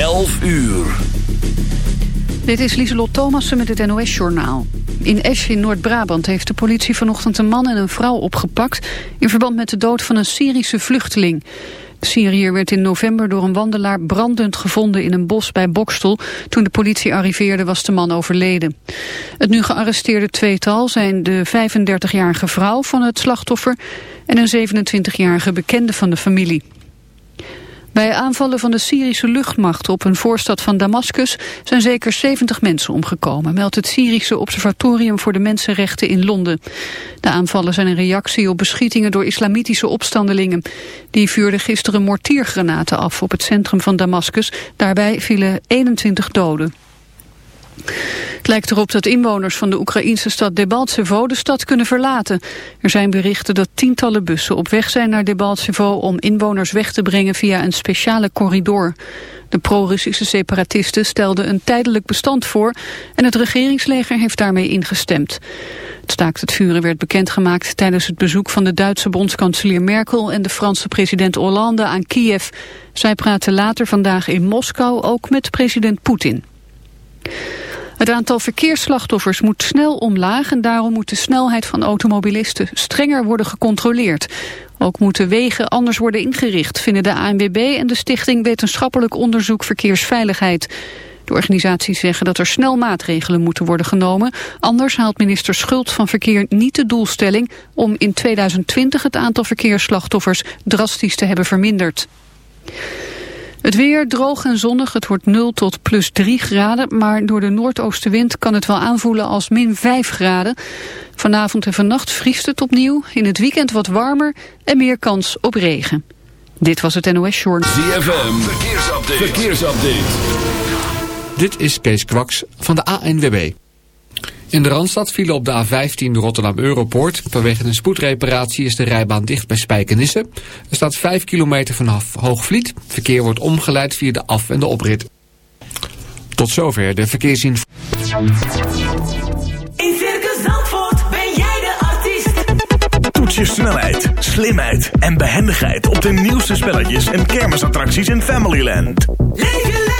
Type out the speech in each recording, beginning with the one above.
11 uur. Dit is Lieselot Thomassen met het NOS-journaal. In Esch in Noord-Brabant heeft de politie vanochtend een man en een vrouw opgepakt... in verband met de dood van een Syrische vluchteling. De Syriër werd in november door een wandelaar brandend gevonden in een bos bij Bokstel. Toen de politie arriveerde was de man overleden. Het nu gearresteerde tweetal zijn de 35-jarige vrouw van het slachtoffer... en een 27-jarige bekende van de familie. Bij aanvallen van de Syrische luchtmacht op een voorstad van Damascus zijn zeker 70 mensen omgekomen, meldt het Syrische Observatorium voor de Mensenrechten in Londen. De aanvallen zijn een reactie op beschietingen door islamitische opstandelingen. Die vuurden gisteren mortiergranaten af op het centrum van Damascus. Daarbij vielen 21 doden. Het lijkt erop dat inwoners van de Oekraïnse stad Debaltsevo de stad kunnen verlaten. Er zijn berichten dat tientallen bussen op weg zijn naar Debaltsevo om inwoners weg te brengen via een speciale corridor. De pro-Russische separatisten stelden een tijdelijk bestand voor en het regeringsleger heeft daarmee ingestemd. Het staakt het vuren werd bekendgemaakt tijdens het bezoek van de Duitse bondskanselier Merkel en de Franse president Hollande aan Kiev. Zij praten later vandaag in Moskou ook met president Poetin. Het aantal verkeersslachtoffers moet snel omlaag en daarom moet de snelheid van automobilisten strenger worden gecontroleerd. Ook moeten wegen anders worden ingericht, vinden de ANWB en de Stichting Wetenschappelijk Onderzoek Verkeersveiligheid. De organisaties zeggen dat er snel maatregelen moeten worden genomen. Anders haalt minister Schult van Verkeer niet de doelstelling om in 2020 het aantal verkeersslachtoffers drastisch te hebben verminderd. Het weer droog en zonnig. Het wordt 0 tot plus 3 graden. Maar door de noordoostenwind kan het wel aanvoelen als min 5 graden. Vanavond en vannacht vriest het opnieuw. In het weekend wat warmer en meer kans op regen. Dit was het NOS Journal. ZFM, verkeersupdate. verkeersupdate. Dit is Kees Kwaks van de ANWB. In de Randstad vielen op de A15 Rotterdam-Europoort. Vanwege een spoedreparatie is de rijbaan dicht bij Spijkenisse. Er staat 5 kilometer vanaf Hoogvliet. Verkeer wordt omgeleid via de af- en de oprit. Tot zover de verkeersinformatie. In Circus Zandvoort ben jij de artiest. Toets je snelheid, slimheid en behendigheid op de nieuwste spelletjes en kermisattracties in Familyland. Leef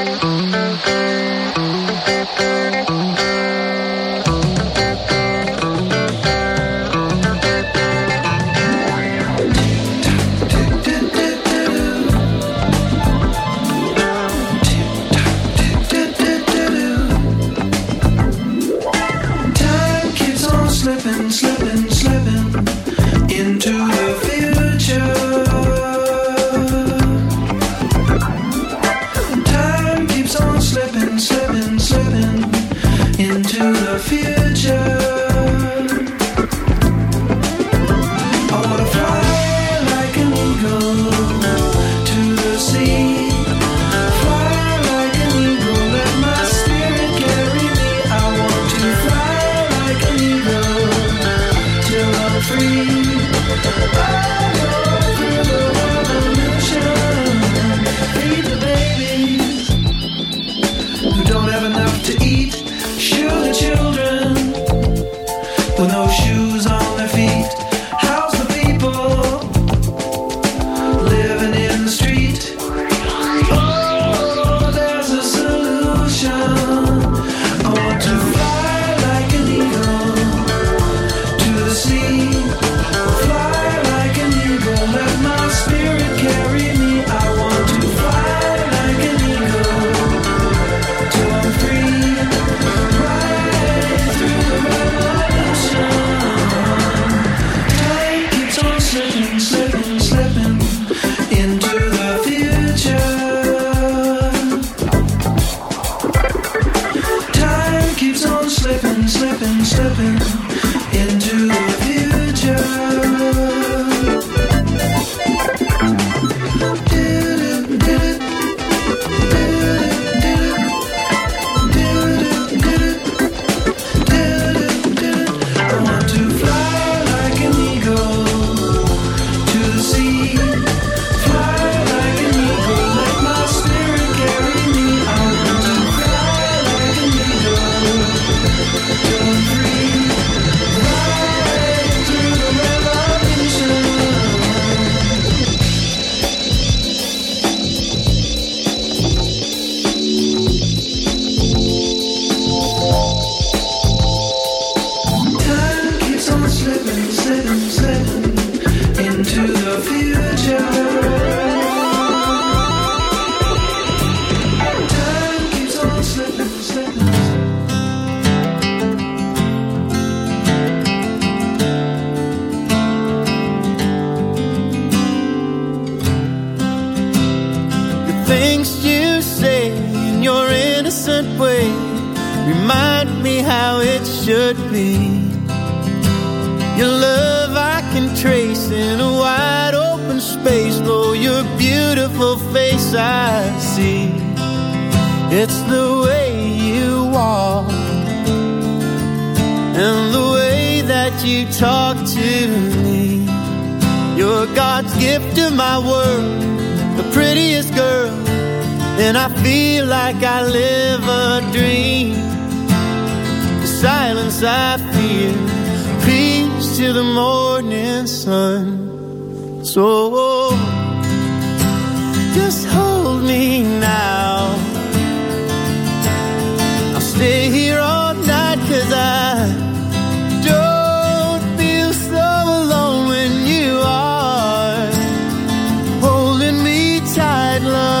love.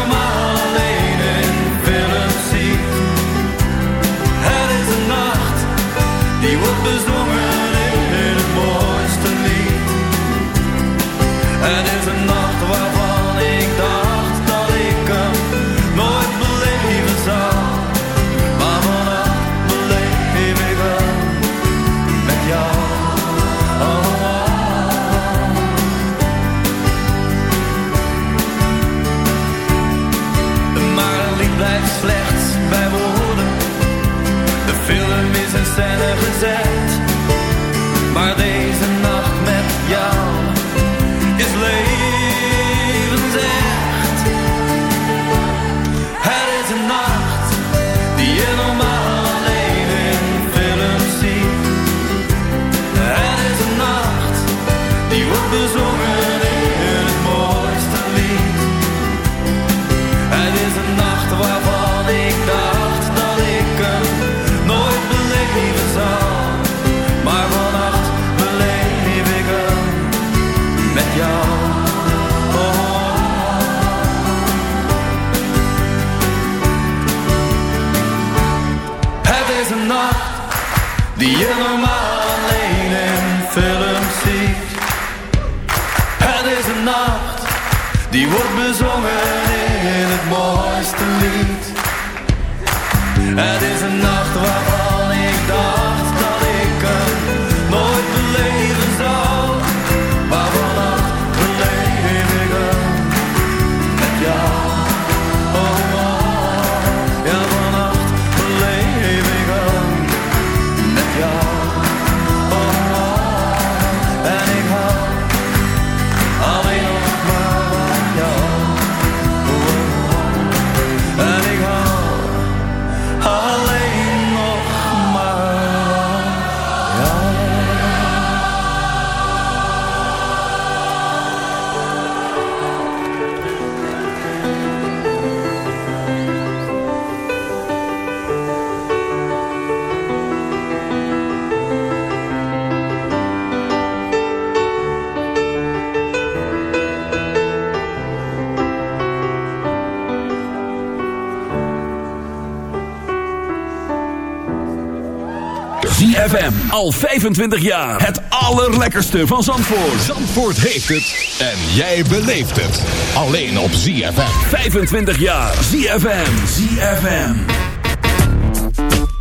25 jaar. Het allerlekkerste van Zandvoort. Zandvoort heeft het. En jij beleeft het. Alleen op ZFM. 25 jaar. ZFM. ZFM.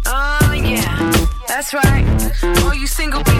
Oh yeah. That's right. All you single people.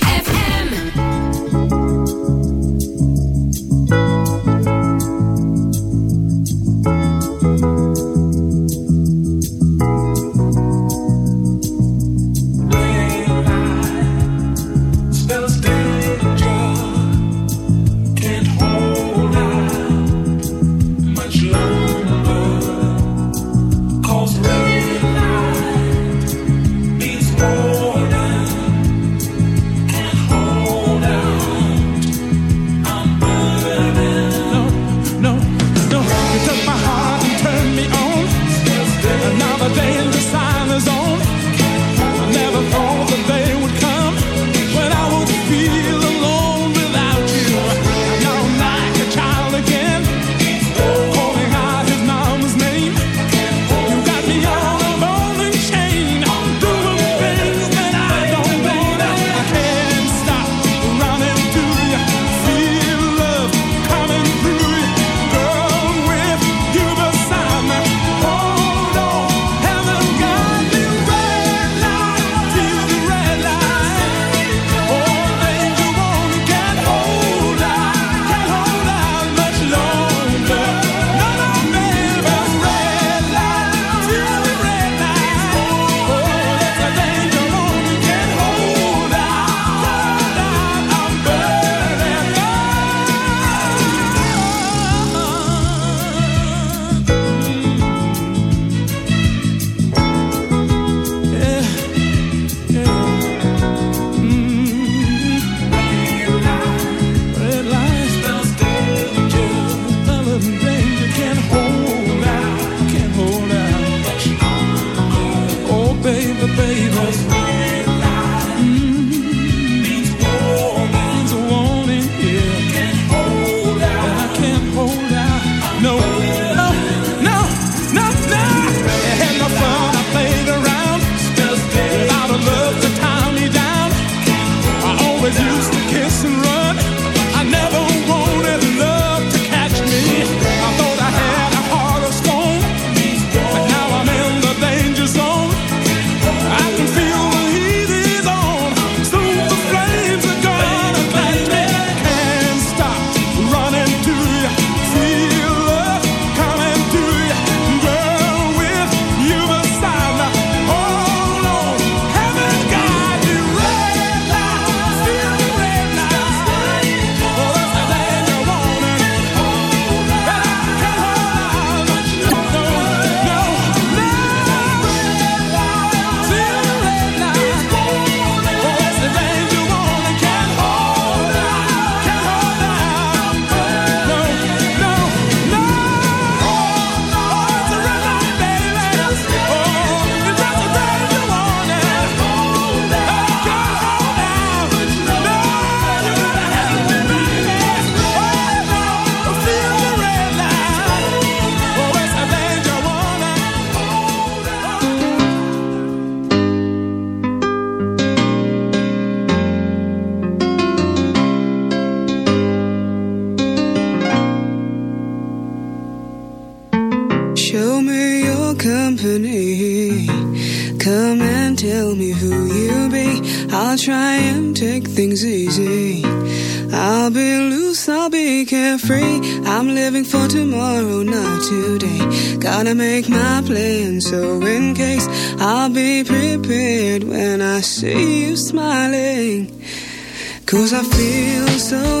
I feel so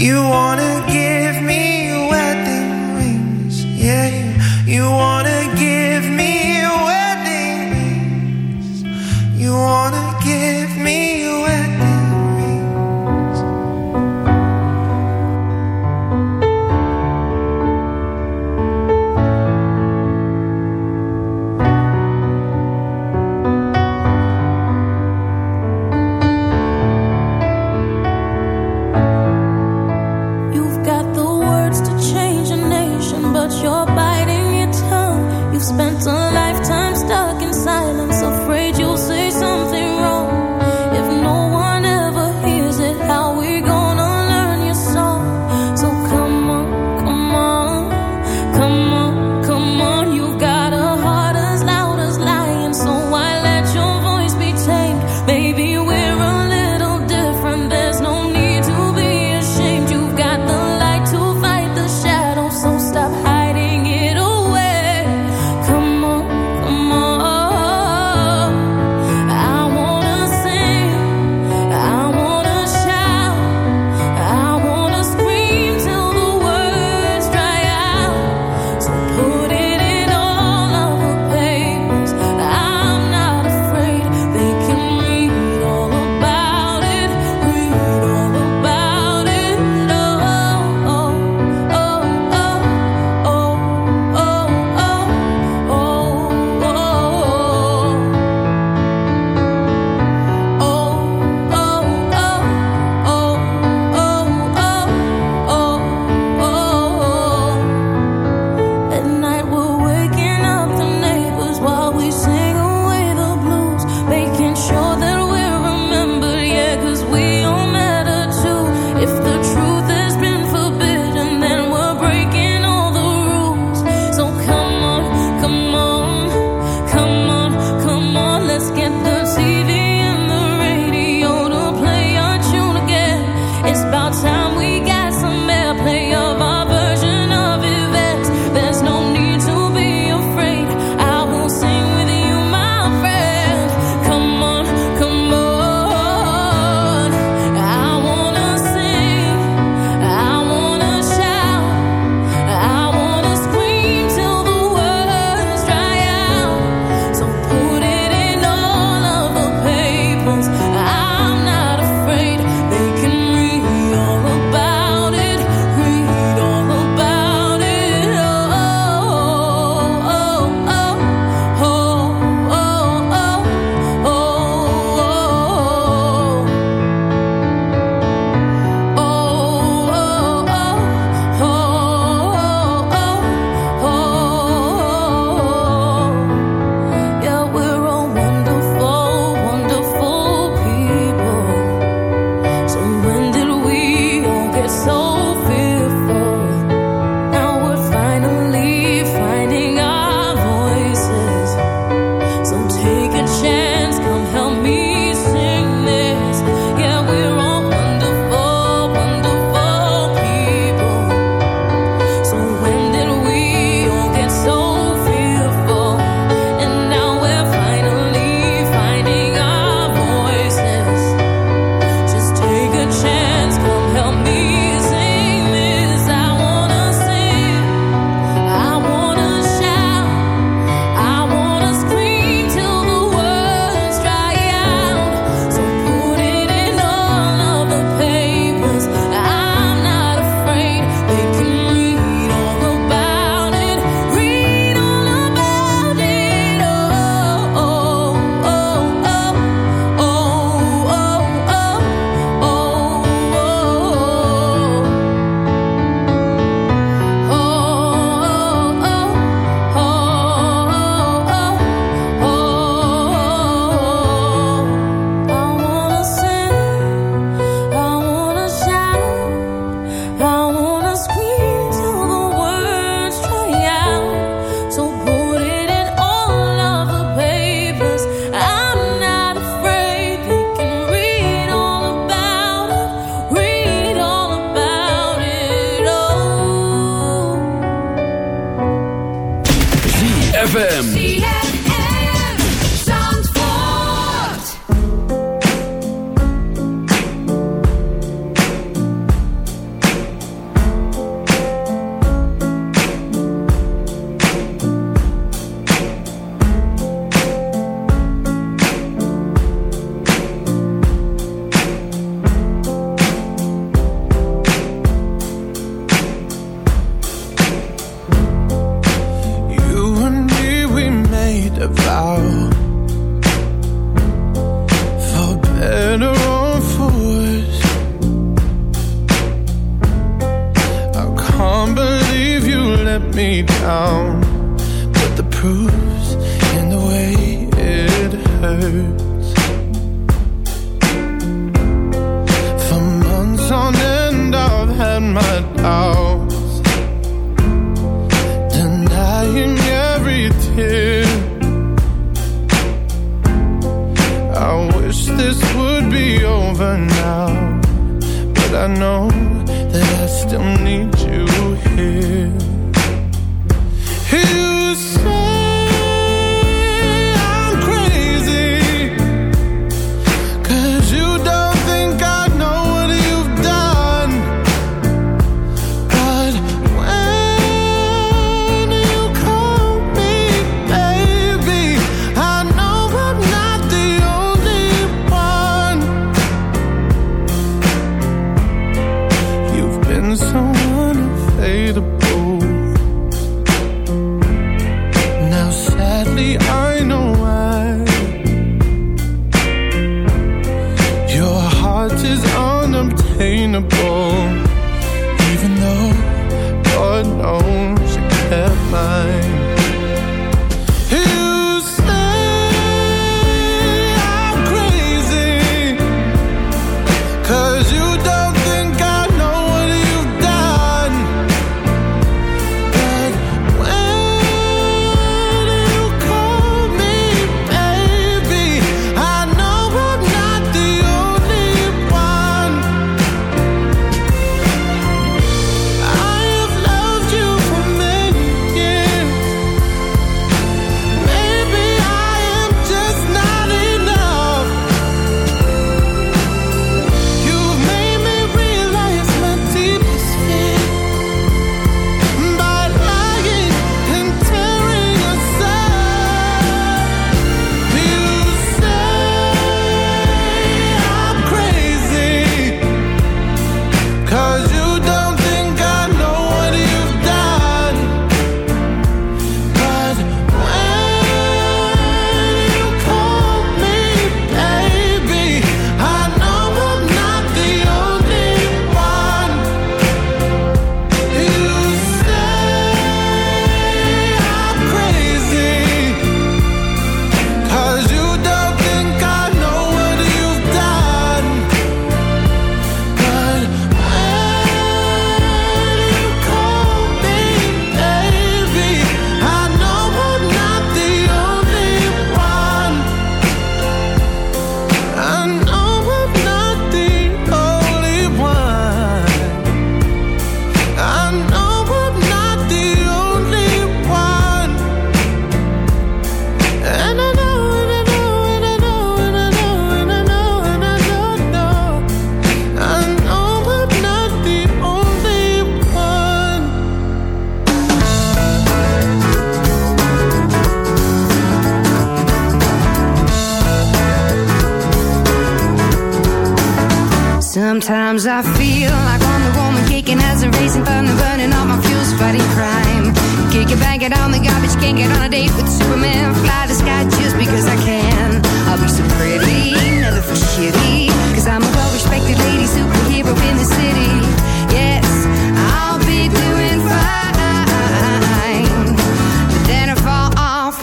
You wanted you.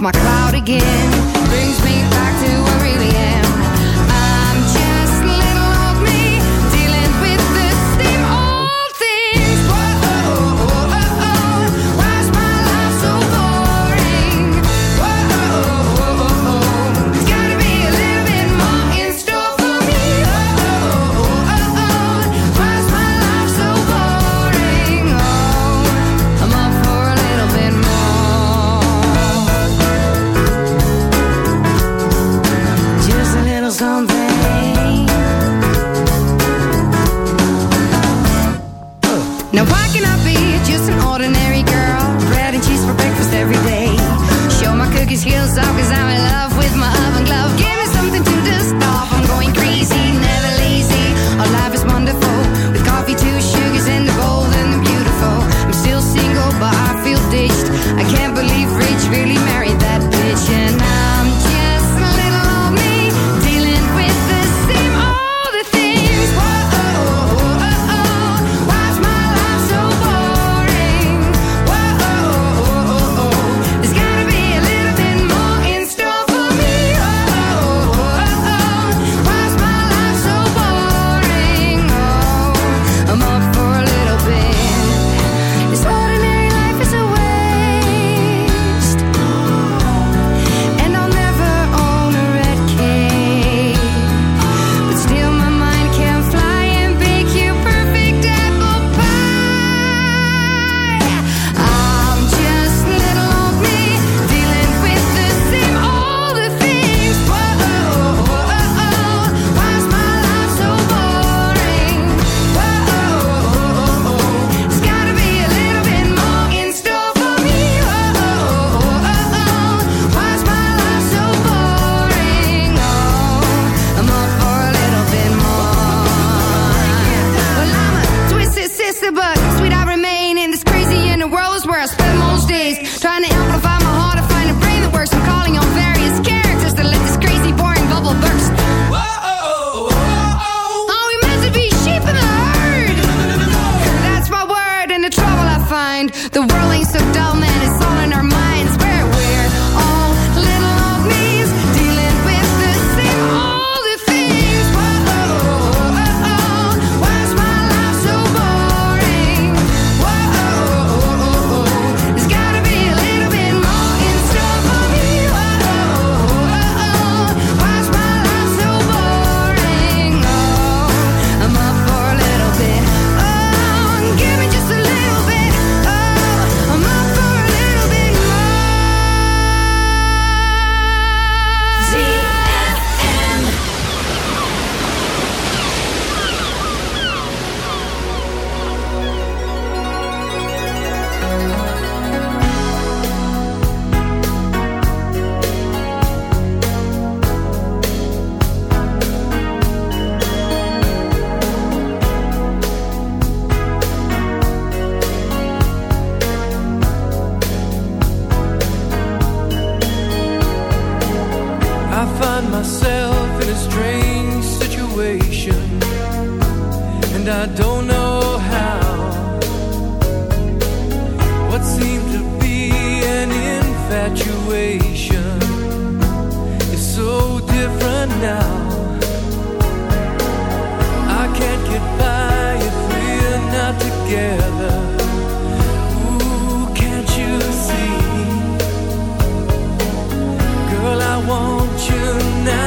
My cloud again. Brings me back to situation is so different now. I can't get by if we're not together. Ooh, can't you see? Girl, I want you now.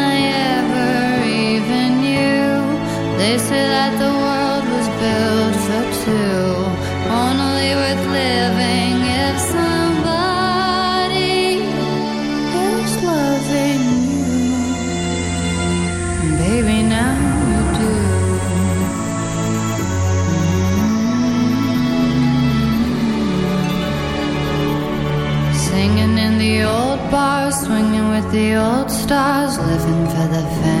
They say that the world was built for two, only worth living if somebody is loving you. And baby, now you do. Singing in the old bars, swinging with the old stars, living for the fame.